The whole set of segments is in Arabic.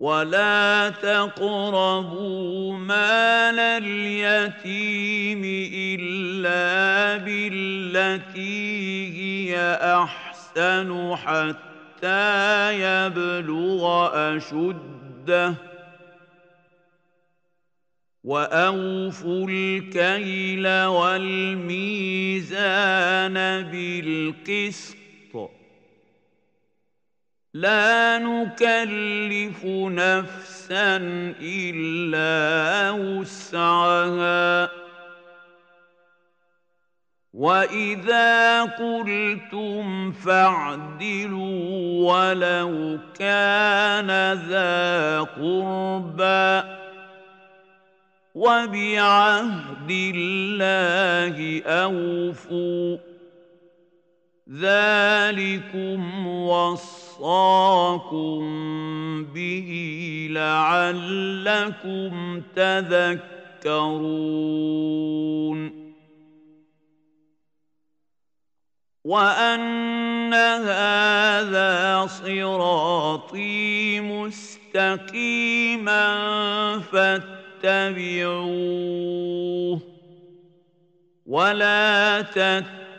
ولا تقربوا مال اليتيم الا بالتي هي احسن حتى يبلغ اشده واوفوا الكيل والميزان بالقسط لا نكلف نفسا إلا وسعها. وإذا قلتم فاعدلوا ولو كان ذا قربى وبعهد الله أوفوا. ذلكم وصاكم به لعلكم تذكرون. وأن هذا صراطي مستقيما فاتبعوه ولا تتبعوا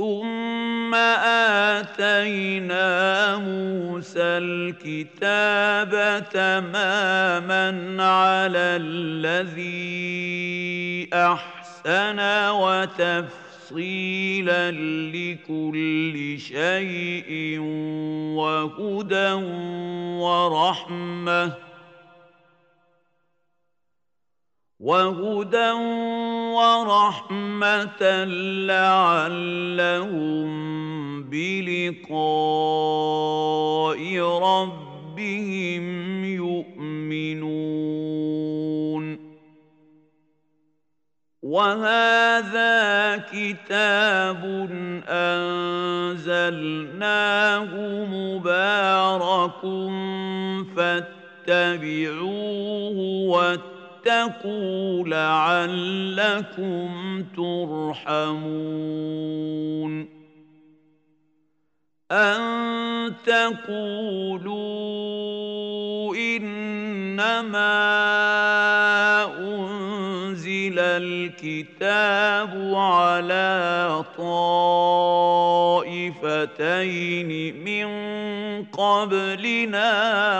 ثم اتينا موسى الكتاب تماما على الذي احسن وتفصيلا لكل شيء وهدى ورحمه وهدى ورحمة لعلهم بلقاء ربهم يؤمنون. وهذا كتاب أنزلناه مبارك فاتبعوه واتبعوه واتقوا لعلكم ترحمون. أن تقولوا إنما أنزل الكتاب على طائفتين من قبلنا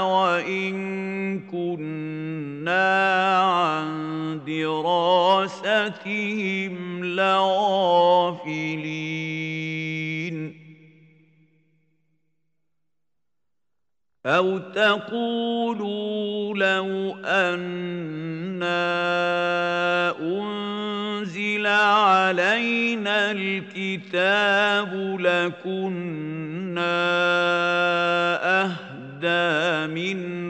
وإن كنا دراستهم لغافلين. أو تقولوا لو أنا أنزل علينا الكتاب لكنا أهدى منهم ۖ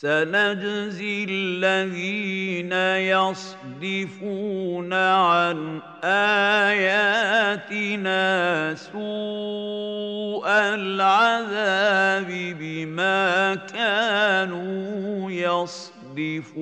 سنجزي الذين يصدفون عن آياتنا سوء العذاب بما كانوا يصدفون.